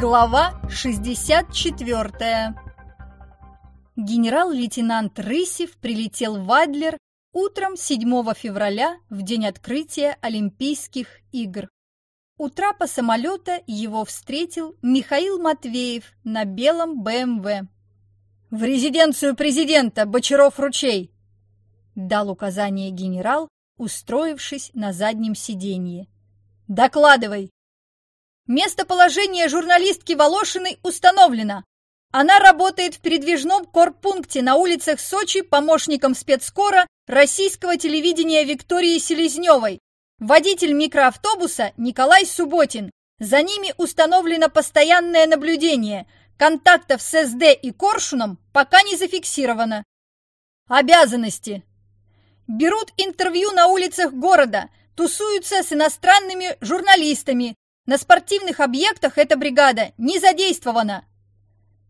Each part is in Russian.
Глава 64 Генерал-лейтенант Рысев прилетел в Адлер утром 7 февраля в день открытия Олимпийских игр. У трапа самолета его встретил Михаил Матвеев на белом БМВ. «В резиденцию президента, Бочаров-Ручей!» дал указание генерал, устроившись на заднем сиденье. «Докладывай!» Местоположение журналистки Волошиной установлено. Она работает в передвижном корпункте на улицах Сочи помощником спецскора российского телевидения Виктории Селезневой. Водитель микроавтобуса Николай Субботин. За ними установлено постоянное наблюдение. Контактов с СД и Коршуном пока не зафиксировано. Обязанности. Берут интервью на улицах города, тусуются с иностранными журналистами, на спортивных объектах эта бригада не задействована.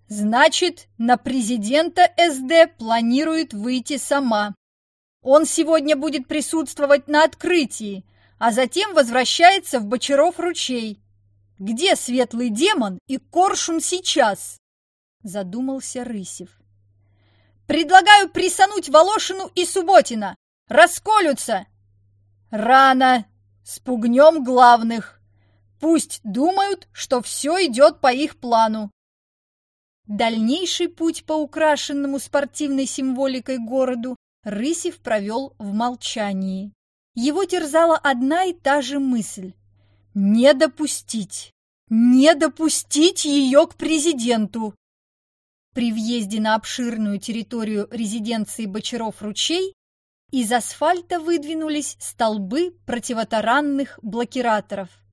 Значит, на президента СД планирует выйти сама. Он сегодня будет присутствовать на открытии, а затем возвращается в Бочаров ручей. Где светлый демон и коршун сейчас? Задумался Рысев. Предлагаю присануть Волошину и Субботина. Расколются. Рано. Спугнем главных. Пусть думают, что все идет по их плану. Дальнейший путь по украшенному спортивной символикой городу Рысев провел в молчании. Его терзала одна и та же мысль – не допустить, не допустить ее к президенту. При въезде на обширную территорию резиденции Бочаров-Ручей из асфальта выдвинулись столбы противотаранных блокираторов –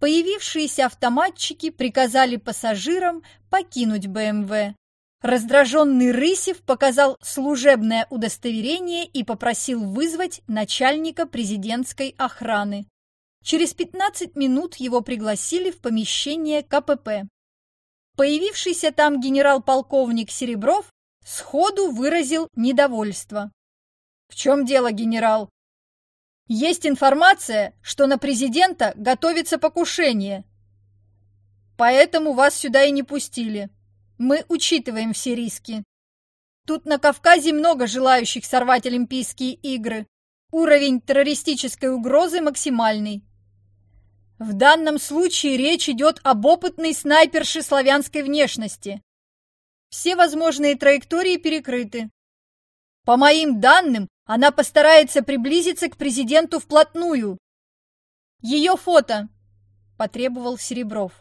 Появившиеся автоматчики приказали пассажирам покинуть БМВ. Раздраженный Рысев показал служебное удостоверение и попросил вызвать начальника президентской охраны. Через 15 минут его пригласили в помещение КПП. Появившийся там генерал-полковник Серебров сходу выразил недовольство. «В чем дело, генерал?» Есть информация, что на президента готовится покушение. Поэтому вас сюда и не пустили. Мы учитываем все риски. Тут на Кавказе много желающих сорвать Олимпийские игры. Уровень террористической угрозы максимальный. В данном случае речь идет об опытной снайперше славянской внешности. Все возможные траектории перекрыты. По моим данным, она постарается приблизиться к президенту вплотную. Ее фото, потребовал Серебров.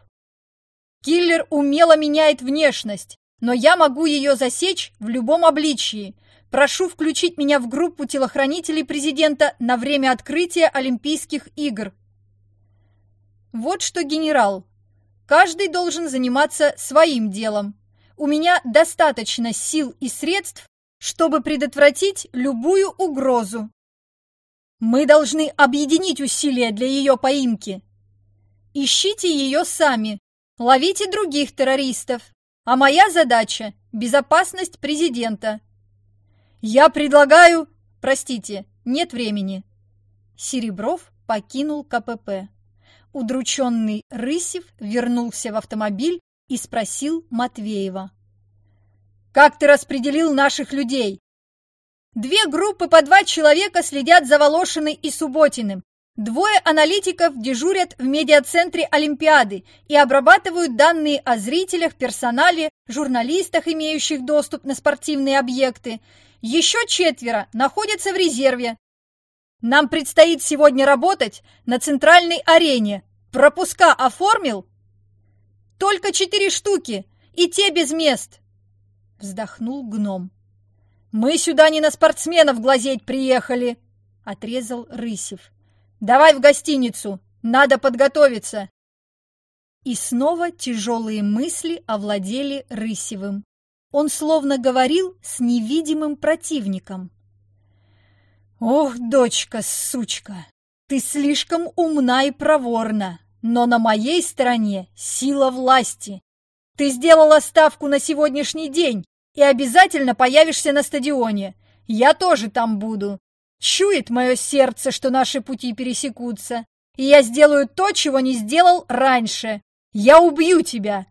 Киллер умело меняет внешность, но я могу ее засечь в любом обличии. Прошу включить меня в группу телохранителей президента на время открытия Олимпийских игр. Вот что, генерал, каждый должен заниматься своим делом. У меня достаточно сил и средств, чтобы предотвратить любую угрозу. Мы должны объединить усилия для ее поимки. Ищите ее сами, ловите других террористов, а моя задача – безопасность президента. Я предлагаю... Простите, нет времени. Серебров покинул КПП. Удрученный Рысев вернулся в автомобиль и спросил Матвеева. Как ты распределил наших людей? Две группы по два человека следят за Волошиной и Субботиным. Двое аналитиков дежурят в медиацентре Олимпиады и обрабатывают данные о зрителях, персонале, журналистах, имеющих доступ на спортивные объекты. Еще четверо находятся в резерве. Нам предстоит сегодня работать на центральной арене. Пропуска оформил? Только четыре штуки, и те без мест. Вздохнул гном. «Мы сюда не на спортсменов глазеть приехали!» Отрезал Рысев. «Давай в гостиницу! Надо подготовиться!» И снова тяжелые мысли овладели Рысевым. Он словно говорил с невидимым противником. «Ох, дочка, сучка, ты слишком умна и проворна, но на моей стороне сила власти. Ты сделала ставку на сегодняшний день и обязательно появишься на стадионе. Я тоже там буду. Чует мое сердце, что наши пути пересекутся. И я сделаю то, чего не сделал раньше. Я убью тебя.